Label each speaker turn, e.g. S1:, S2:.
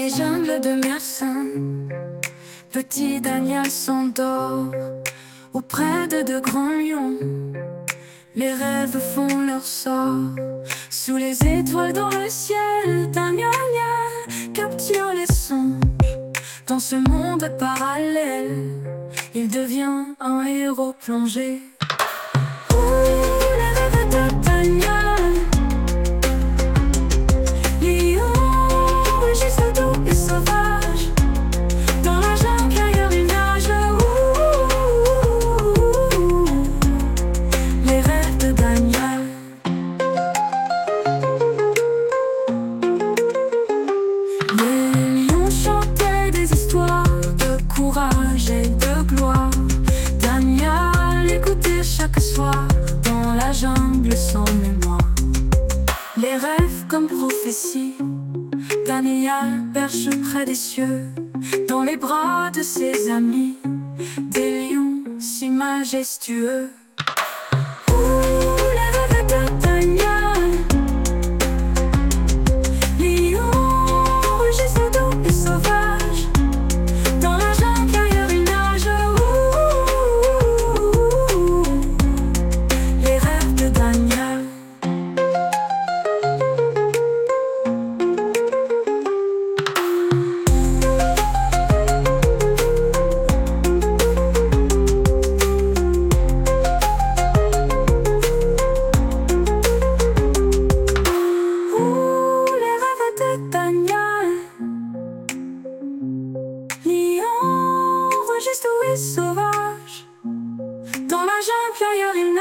S1: les jungles de Mersin, petit Daniel s'endort auprès de deux grands lions. Les rêves font leur sort sous les étoiles dans le ciel. Daniel capture les sons dans ce monde parallèle. Il devient un héros plongé. Ouh, les rêves de Daniel. Rêves comme prophétie. Daniel perche près des cieux, dans les bras de ses amis, des lions si majestueux. geste oui sauvage. Dans la jungle ailleurs il